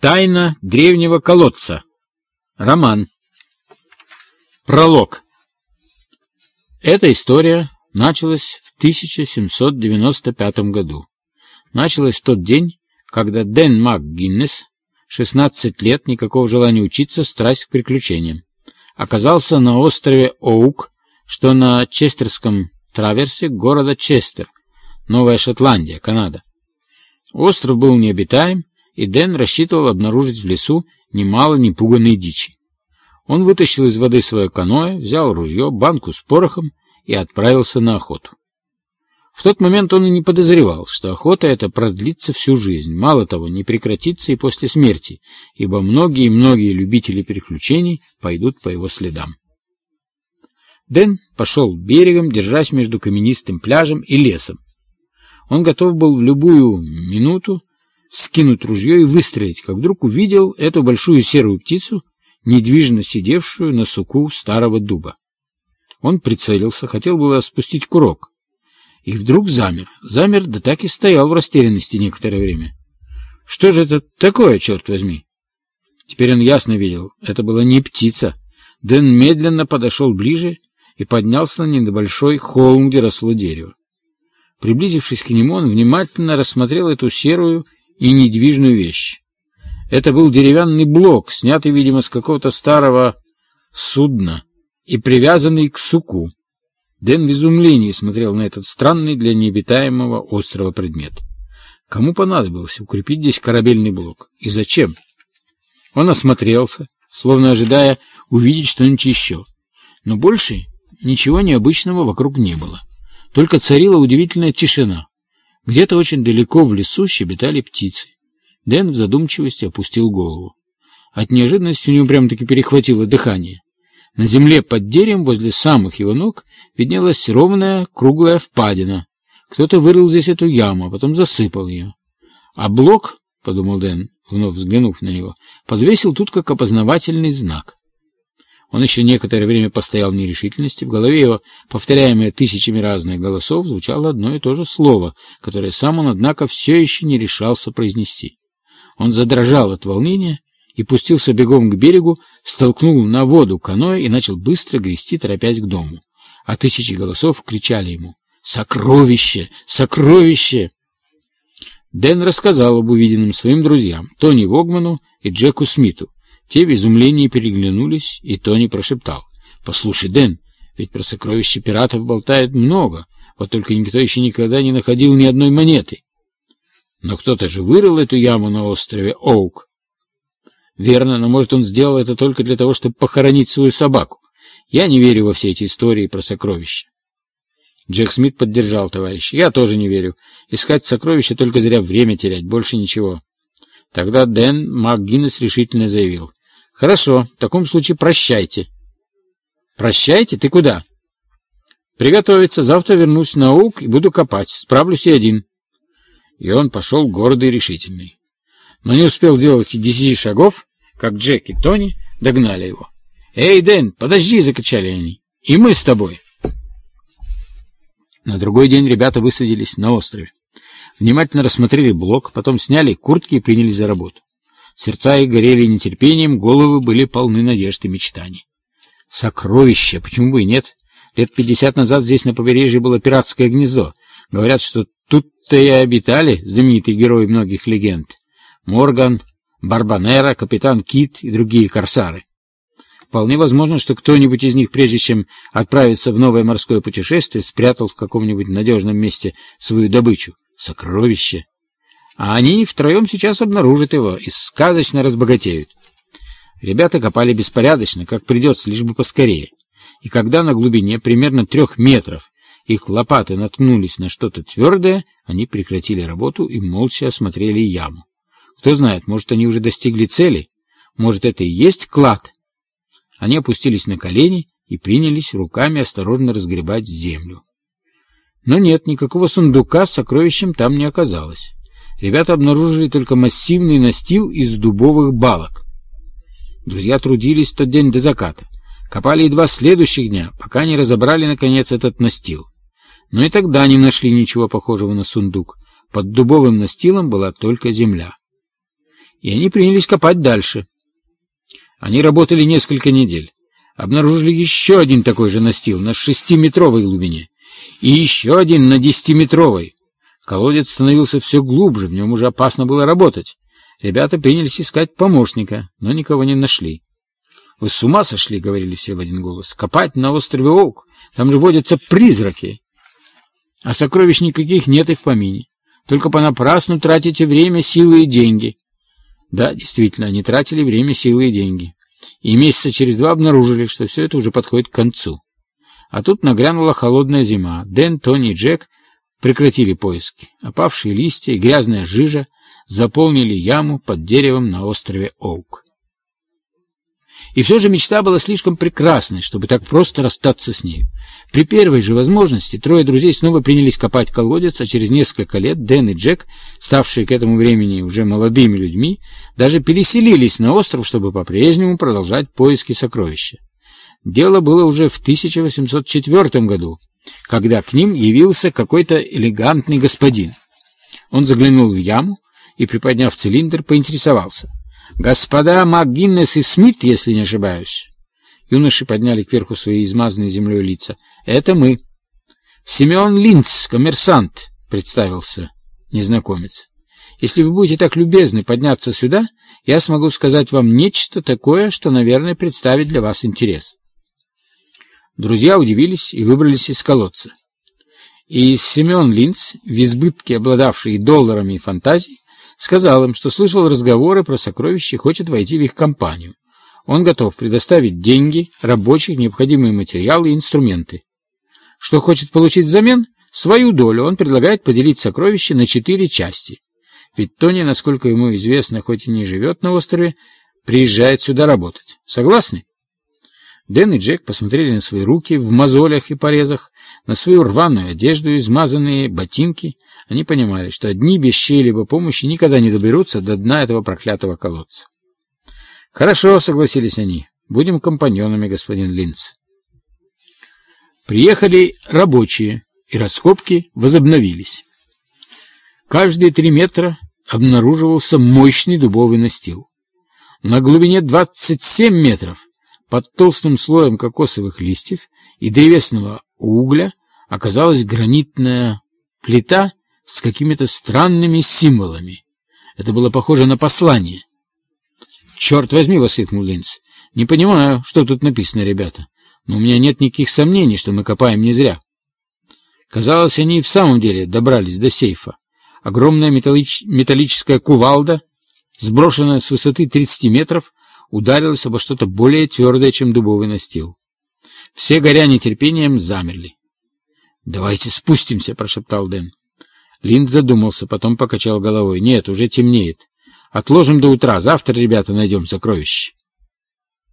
Тайна древнего колодца. Роман. Пролог. Эта история началась в 1795 году. Началась в тот день, когда Дэн МакГиннес, 16 лет, никакого желания учиться, страсть к приключениям, оказался на острове Оук, что на Честерском траверсе города Честер, Новая Шотландия, Канада. Остров был необитаем, и Дэн рассчитывал обнаружить в лесу немало непуганной дичи. Он вытащил из воды свое каноэ, взял ружье, банку с порохом и отправился на охоту. В тот момент он и не подозревал, что охота эта продлится всю жизнь, мало того, не прекратится и после смерти, ибо многие-многие любители приключений пойдут по его следам. Дэн пошел берегом, держась между каменистым пляжем и лесом. Он готов был в любую минуту скинуть ружье и выстрелить, как вдруг увидел эту большую серую птицу, недвижно сидевшую на суку старого дуба. Он прицелился, хотел было спустить курок, и вдруг замер. Замер, да так и стоял в растерянности некоторое время. Что же это такое, черт возьми? Теперь он ясно видел, это была не птица. Дэн медленно подошел ближе и поднялся на небольшой холм, где росло дерево. Приблизившись к нему, он внимательно рассмотрел эту серую и недвижную вещь. Это был деревянный блок, снятый, видимо, с какого-то старого судна и привязанный к суку. Дэн в изумлении смотрел на этот странный для необитаемого острова предмет. Кому понадобилось укрепить здесь корабельный блок? И зачем? Он осмотрелся, словно ожидая увидеть что-нибудь еще. Но больше ничего необычного вокруг не было. Только царила удивительная тишина. Где-то очень далеко в лесу щебетали птицы. Дэн в задумчивости опустил голову. От неожиданности у него прямо-таки перехватило дыхание. На земле под деревом возле самых его ног виднелась ровная круглая впадина. Кто-то вырыл здесь эту яму, а потом засыпал ее. А блок, — подумал Дэн, вновь взглянув на него, — подвесил тут как опознавательный знак. Он еще некоторое время постоял в нерешительности. В голове его, повторяемое тысячами разных голосов, звучало одно и то же слово, которое сам он, однако, все еще не решался произнести. Он задрожал от волнения и пустился бегом к берегу, столкнул на воду каноэ и начал быстро грести, торопясь к дому. А тысячи голосов кричали ему «Сокровище! Сокровище!» Дэн рассказал об увиденном своим друзьям, Тони Вогману и Джеку Смиту. Те в изумлении переглянулись, и Тони прошептал. «Послушай, Дэн, ведь про сокровища пиратов болтают много, вот только никто еще никогда не находил ни одной монеты. Но кто-то же вырыл эту яму на острове Оук. Верно, но может он сделал это только для того, чтобы похоронить свою собаку. Я не верю во все эти истории про сокровища. Джек Смит поддержал товарища. Я тоже не верю. Искать сокровища только зря время терять, больше ничего. Тогда Дэн МакГиннес решительно заявил. Хорошо, в таком случае прощайте. Прощайте? Ты куда? Приготовиться. Завтра вернусь на УК и буду копать. Справлюсь и один. И он пошел гордый и решительный. Но не успел сделать и десяти шагов, как Джек и Тони догнали его. «Эй, Дэн, подожди!» — закричали они. «И мы с тобой!» На другой день ребята высадились на острове. Внимательно рассмотрели блок, потом сняли куртки и принялись за работу. Сердца их горели нетерпением, головы были полны надежд и мечтаний. Сокровище! Почему бы и нет? Лет пятьдесят назад здесь на побережье было пиратское гнездо. Говорят, что тут-то и обитали знаменитые герои многих легенд. Морган, Барбанера, капитан Кит и другие корсары. Вполне возможно, что кто-нибудь из них, прежде чем отправиться в новое морское путешествие, спрятал в каком-нибудь надежном месте свою добычу. Сокровище! А они втроем сейчас обнаружат его и сказочно разбогатеют. Ребята копали беспорядочно, как придется, лишь бы поскорее. И когда на глубине примерно трех метров их лопаты наткнулись на что-то твердое, они прекратили работу и молча осмотрели яму. Кто знает, может, они уже достигли цели? Может, это и есть клад? Они опустились на колени и принялись руками осторожно разгребать землю. Но нет, никакого сундука с сокровищем там не оказалось ребята обнаружили только массивный настил из дубовых балок. Друзья трудились тот день до заката. Копали и два следующих дня, пока не разобрали, наконец, этот настил. Но и тогда не нашли ничего похожего на сундук. Под дубовым настилом была только земля. И они принялись копать дальше. Они работали несколько недель. Обнаружили еще один такой же настил на шестиметровой глубине. И еще один на десятиметровой. Колодец становился все глубже, в нем уже опасно было работать. Ребята принялись искать помощника, но никого не нашли. «Вы с ума сошли?» — говорили все в один голос. «Копать на острове Оук? Там же водятся призраки!» А сокровищ никаких нет и в помине. Только понапрасну тратите время, силы и деньги. Да, действительно, они тратили время, силы и деньги. И месяца через два обнаружили, что все это уже подходит к концу. А тут нагрянула холодная зима. Дэн, Тони и Джек прекратили поиски. Опавшие листья и грязная жижа заполнили яму под деревом на острове Оук. И все же мечта была слишком прекрасной, чтобы так просто расстаться с ней. При первой же возможности трое друзей снова принялись копать колодец, а через несколько лет Дэн и Джек, ставшие к этому времени уже молодыми людьми, даже переселились на остров, чтобы по-прежнему продолжать поиски сокровища. Дело было уже в 1804 году, когда к ним явился какой-то элегантный господин. Он заглянул в яму и, приподняв цилиндр, поинтересовался. «Господа МакГиннес и Смит, если не ошибаюсь». Юноши подняли кверху свои измазанные землей лица. «Это мы». «Семен Линц, коммерсант», — представился незнакомец. «Если вы будете так любезны подняться сюда, я смогу сказать вам нечто такое, что, наверное, представит для вас интерес». Друзья удивились и выбрались из колодца. И Семен Линц, в избытке обладавший долларами и фантазией, Сказал им, что слышал разговоры про сокровища и хочет войти в их компанию. Он готов предоставить деньги, рабочих, необходимые материалы и инструменты. Что хочет получить взамен? Свою долю он предлагает поделить сокровища на четыре части. Ведь Тони, насколько ему известно, хоть и не живет на острове, приезжает сюда работать. Согласны? Дэн и Джек посмотрели на свои руки в мозолях и порезах, на свою рваную одежду и измазанные ботинки. Они понимали, что одни без чьей-либо помощи никогда не доберутся до дна этого проклятого колодца. «Хорошо», — согласились они, — «будем компаньонами, господин Линц». Приехали рабочие, и раскопки возобновились. Каждые три метра обнаруживался мощный дубовый настил. На глубине 27 метров под толстым слоем кокосовых листьев и древесного угля оказалась гранитная плита с какими-то странными символами. Это было похоже на послание. «Черт возьми!» — воскликнул Линц. «Не понимаю, что тут написано, ребята, но у меня нет никаких сомнений, что мы копаем не зря». Казалось, они и в самом деле добрались до сейфа. Огромная металлич... металлическая кувалда, сброшенная с высоты 30 метров, ударилась обо что-то более твердое, чем дубовый настил. Все, горя нетерпением, замерли. «Давайте спустимся», — прошептал Дэн. Линд задумался, потом покачал головой. «Нет, уже темнеет. Отложим до утра. Завтра, ребята, найдем сокровище».